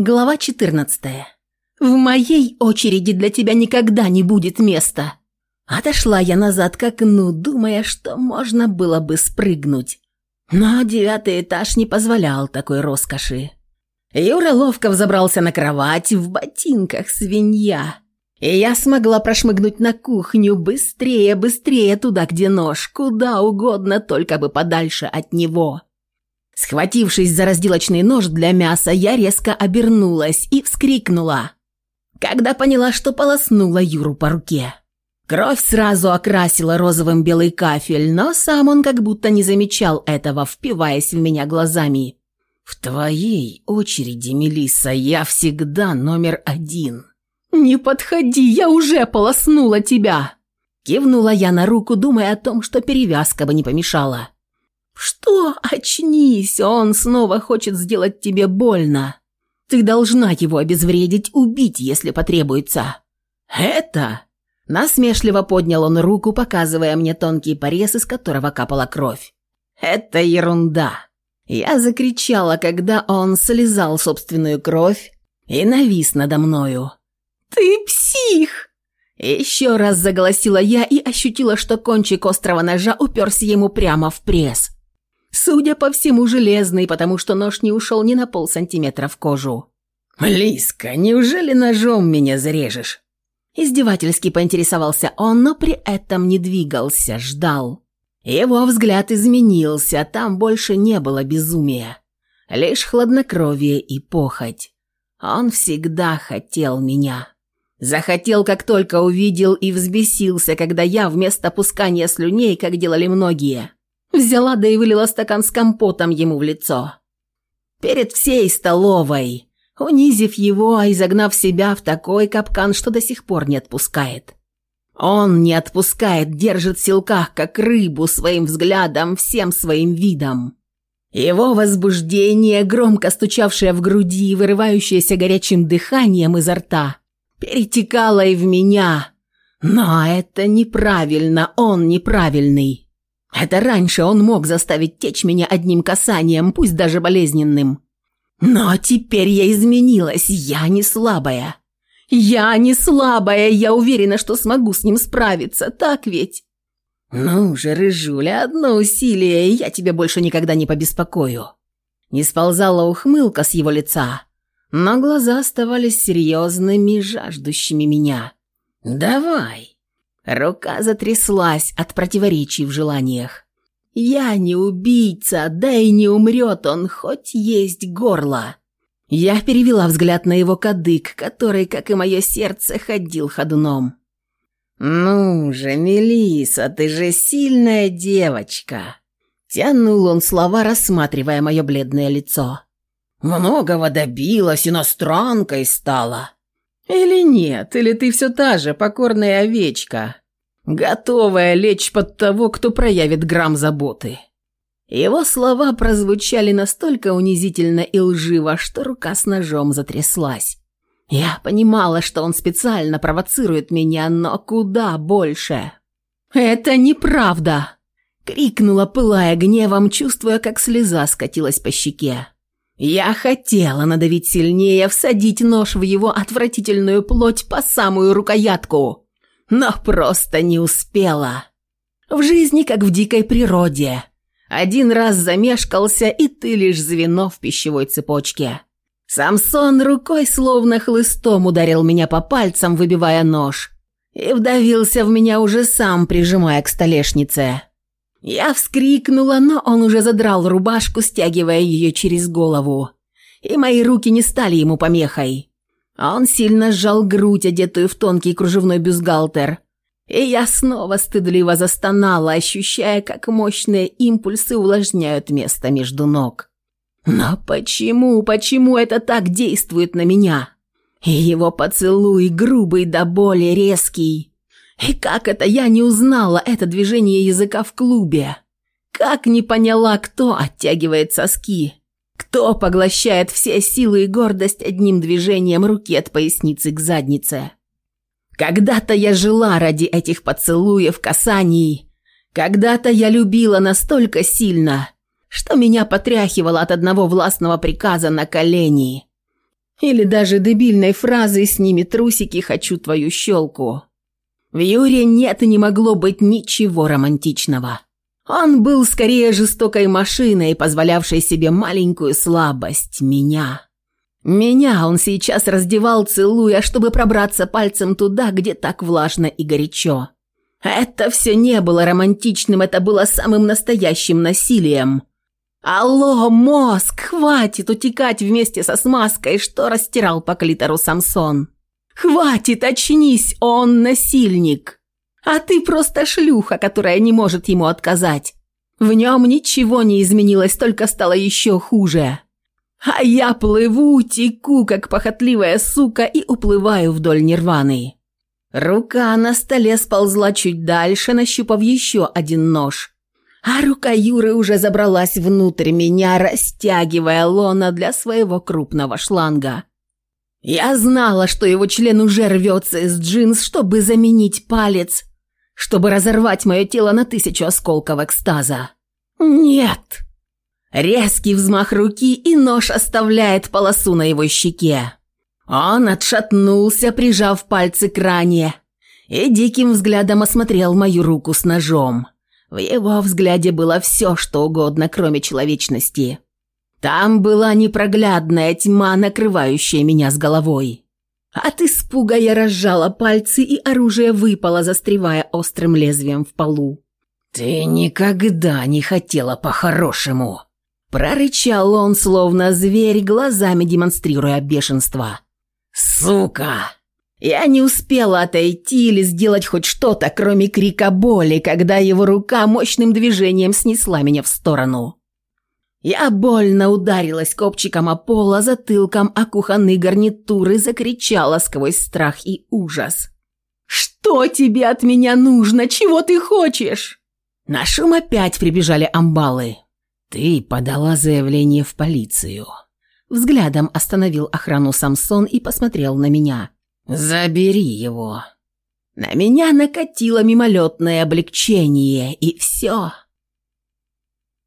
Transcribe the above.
Глава 14. «В моей очереди для тебя никогда не будет места!» Отошла я назад к окну, думая, что можно было бы спрыгнуть. Но девятый этаж не позволял такой роскоши. Юра ловко взобрался на кровать в ботинках свинья. И я смогла прошмыгнуть на кухню быстрее, быстрее туда, где нож, куда угодно, только бы подальше от него. Схватившись за разделочный нож для мяса, я резко обернулась и вскрикнула, когда поняла, что полоснула Юру по руке. Кровь сразу окрасила розовым белый кафель, но сам он как будто не замечал этого, впиваясь в меня глазами. «В твоей очереди, Мелисса, я всегда номер один». «Не подходи, я уже полоснула тебя!» Кивнула я на руку, думая о том, что перевязка бы не помешала. «Что? Очнись! Он снова хочет сделать тебе больно! Ты должна его обезвредить, убить, если потребуется!» «Это?» Насмешливо поднял он руку, показывая мне тонкий порез, из которого капала кровь. «Это ерунда!» Я закричала, когда он слезал собственную кровь и навис надо мною. «Ты псих!» Еще раз заголосила я и ощутила, что кончик острого ножа уперся ему прямо в пресс. Судя по всему, железный, потому что нож не ушел ни на полсантиметра в кожу. «Лиска, неужели ножом меня зарежешь?» Издевательски поинтересовался он, но при этом не двигался, ждал. Его взгляд изменился, там больше не было безумия. Лишь хладнокровие и похоть. Он всегда хотел меня. Захотел, как только увидел, и взбесился, когда я вместо пускания слюней, как делали многие – взяла да и вылила стакан с компотом ему в лицо. Перед всей столовой, унизив его, а загнав себя в такой капкан, что до сих пор не отпускает. Он не отпускает, держит в силках, как рыбу, своим взглядом, всем своим видом. Его возбуждение, громко стучавшее в груди и вырывающееся горячим дыханием изо рта, перетекало и в меня. Но это неправильно, он неправильный. Это раньше он мог заставить течь меня одним касанием, пусть даже болезненным. Но теперь я изменилась, я не слабая. Я не слабая, я уверена, что смогу с ним справиться, так ведь? Ну же, рыжуля, одно усилие, я тебя больше никогда не побеспокою. Не сползала ухмылка с его лица, но глаза оставались серьезными, жаждущими меня. «Давай!» Рука затряслась от противоречий в желаниях. «Я не убийца, да и не умрет он, хоть есть горло!» Я перевела взгляд на его кадык, который, как и мое сердце, ходил ходуном. «Ну же, Мелисса, ты же сильная девочка!» Тянул он слова, рассматривая мое бледное лицо. «Многого добилась, иностранкой стала!» Или нет, или ты все та же покорная овечка, готовая лечь под того, кто проявит грамм заботы?» Его слова прозвучали настолько унизительно и лживо, что рука с ножом затряслась. Я понимала, что он специально провоцирует меня, но куда больше. «Это неправда!» — крикнула, пылая гневом, чувствуя, как слеза скатилась по щеке. Я хотела надавить сильнее, всадить нож в его отвратительную плоть по самую рукоятку, но просто не успела. В жизни, как в дикой природе. Один раз замешкался, и ты лишь звено в пищевой цепочке. Самсон рукой словно хлыстом ударил меня по пальцам, выбивая нож, и вдавился в меня уже сам, прижимая к столешнице. Я вскрикнула, но он уже задрал рубашку, стягивая ее через голову. И мои руки не стали ему помехой. Он сильно сжал грудь, одетую в тонкий кружевной бюстгальтер. И я снова стыдливо застонала, ощущая, как мощные импульсы увлажняют место между ног. Но почему, почему это так действует на меня? Его поцелуй, грубый до боли, резкий, и как это я не узнала это движение языка в клубе? Как не поняла, кто оттягивает соски? Кто поглощает все силы и гордость одним движением руки от поясницы к заднице? Когда-то я жила ради этих поцелуев, касаний. Когда-то я любила настолько сильно, что меня потряхивало от одного властного приказа на колени. Или даже дебильной фразы «Сними трусики, хочу твою щелку». В Юре нет и не могло быть ничего романтичного. Он был скорее жестокой машиной, позволявшей себе маленькую слабость – меня. Меня он сейчас раздевал, целуя, чтобы пробраться пальцем туда, где так влажно и горячо. Это все не было романтичным, это было самым настоящим насилием. «Алло, мозг, хватит утекать вместе со смазкой, что растирал по клитору Самсон!» Хватит, очнись, он насильник. А ты просто шлюха, которая не может ему отказать. В нем ничего не изменилось, только стало еще хуже. А я плыву, теку, как похотливая сука, и уплываю вдоль нирваны. Рука на столе сползла чуть дальше, нащупав еще один нож. А рука Юры уже забралась внутрь меня, растягивая лона для своего крупного шланга – я знала, что его член уже рвется из джинс, чтобы заменить палец, чтобы разорвать мое тело на тысячу осколков экстаза. Нет! Резкий взмах руки, и нож оставляет полосу на его щеке. Он отшатнулся, прижав пальцы к ране, и диким взглядом осмотрел мою руку с ножом. В его взгляде было все, что угодно, кроме человечности. Там была непроглядная тьма, накрывающая меня с головой. От испуга я разжала пальцы, и оружие выпало, застревая острым лезвием в полу. «Ты никогда не хотела по-хорошему!» Прорычал он, словно зверь, глазами демонстрируя бешенство. «Сука!» Я не успела отойти или сделать хоть что-то, кроме крика боли, когда его рука мощным движением снесла меня в сторону. Я больно ударилась копчиком о пол, а затылком о кухонные гарнитуры закричала сквозь страх и ужас. «Что тебе от меня нужно? Чего ты хочешь?» На шум опять прибежали амбалы. «Ты подала заявление в полицию». Взглядом остановил охрану Самсон и посмотрел на меня. «Забери его». На меня накатило мимолетное облегчение, и все.